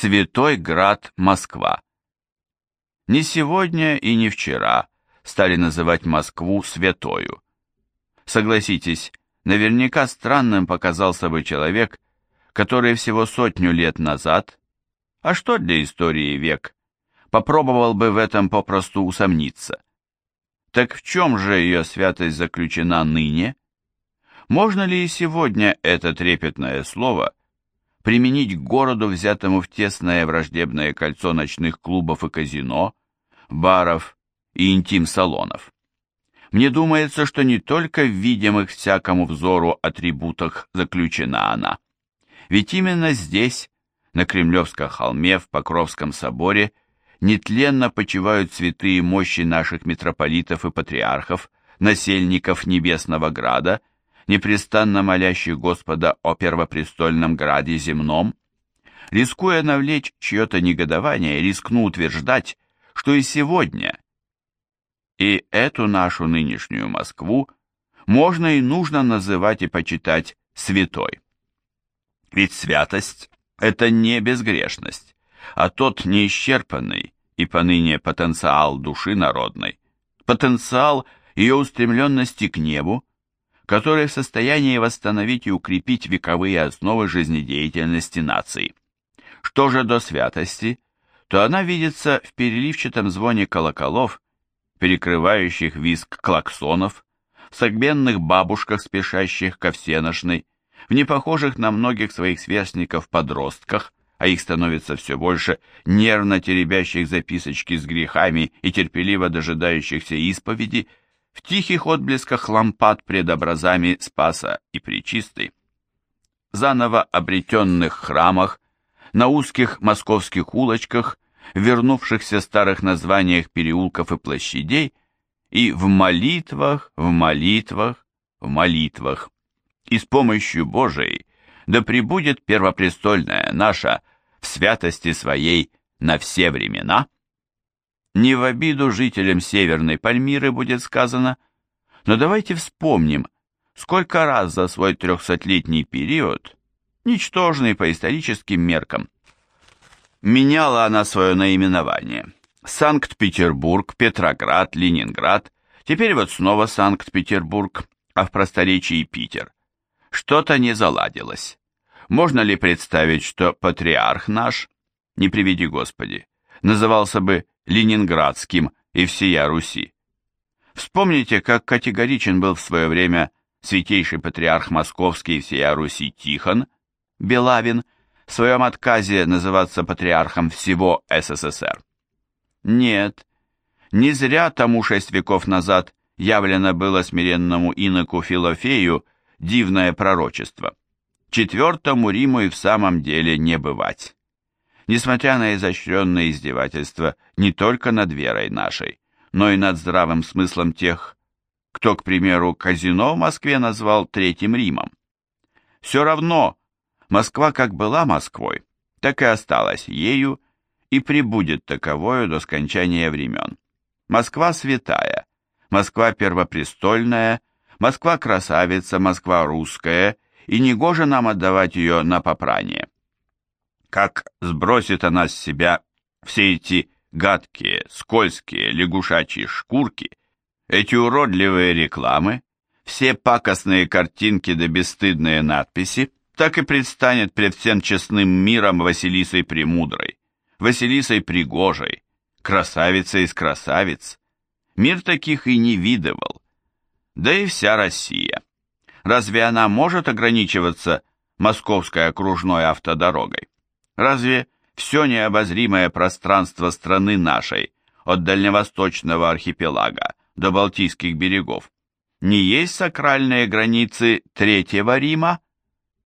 Святой Град, Москва. Не сегодня и не вчера стали называть Москву святою. Согласитесь, наверняка странным показался бы человек, который всего сотню лет назад, а что для истории век, попробовал бы в этом попросту усомниться. Так в чем же ее святость заключена ныне? Можно ли и сегодня это трепетное слово применить к городу, взятому в тесное враждебное кольцо ночных клубов и казино, баров и интим-салонов. Мне думается, что не только в видимых всякому взору атрибутах заключена она. Ведь именно здесь, на Кремлевском холме, в Покровском соборе, нетленно почивают святые мощи наших митрополитов и патриархов, насельников Небесного Града, непрестанно молящих Господа о первопрестольном граде земном, рискуя навлечь чье-то негодование, рискну утверждать, что и сегодня, и эту нашу нынешнюю Москву можно и нужно называть и почитать святой. Ведь святость – это не безгрешность, а тот неисчерпанный и поныне потенциал души народной, потенциал ее устремленности к небу, который в состоянии восстановить и укрепить вековые основы жизнедеятельности нации. Что же до святости, то она видится в переливчатом звоне колоколов, перекрывающих визг клаксонов, в согбенных бабушках, спешащих ко всеношной, в непохожих на многих своих сверстников подростках, а их становится все больше, нервно теребящих записочки с грехами и терпеливо дожидающихся исповеди, в тихих отблесках лампад пред образами Спаса и Пречистой, заново обретенных храмах, на узких московских улочках, вернувшихся старых названиях переулков и площадей, и в молитвах, в молитвах, в молитвах. И с помощью Божией да пребудет первопрестольная наша в святости своей на все времена, не в обиду жителям Северной Пальмиры будет сказано, но давайте вспомним, сколько раз за свой трехсотлетний период, ничтожный по историческим меркам, меняла она свое наименование. Санкт-Петербург, Петроград, Ленинград, теперь вот снова Санкт-Петербург, а в просторечии Питер. Что-то не заладилось. Можно ли представить, что патриарх наш, не приведи Господи, назывался бы ленинградским и всея Руси. Вспомните, как категоричен был в свое время святейший патриарх московский и всея Руси Тихон, Белавин, в своем отказе называться патриархом всего СССР. Нет, не зря тому шесть веков назад явлено было смиренному иноку Филофею дивное пророчество. Четвертому Риму и в самом деле не бывать несмотря на изощренные издевательства не только над верой нашей, но и над здравым смыслом тех, кто, к примеру, казино в Москве назвал Третьим Римом. Все равно Москва как была Москвой, так и осталась ею и прибудет таковою до скончания времен. Москва святая, Москва первопрестольная, Москва красавица, Москва русская, и негоже нам отдавать ее на попрание как сбросит она с себя все эти гадкие, скользкие лягушачьи шкурки, эти уродливые рекламы, все пакостные картинки да бесстыдные надписи, так и предстанет пред всем честным миром Василисой Премудрой, Василисой Пригожей, красавицей из красавиц. Мир таких и не видывал. Да и вся Россия. Разве она может ограничиваться московской окружной автодорогой? Разве все необозримое пространство страны нашей, от дальневосточного архипелага до Балтийских берегов, не есть сакральные границы Третьего Рима?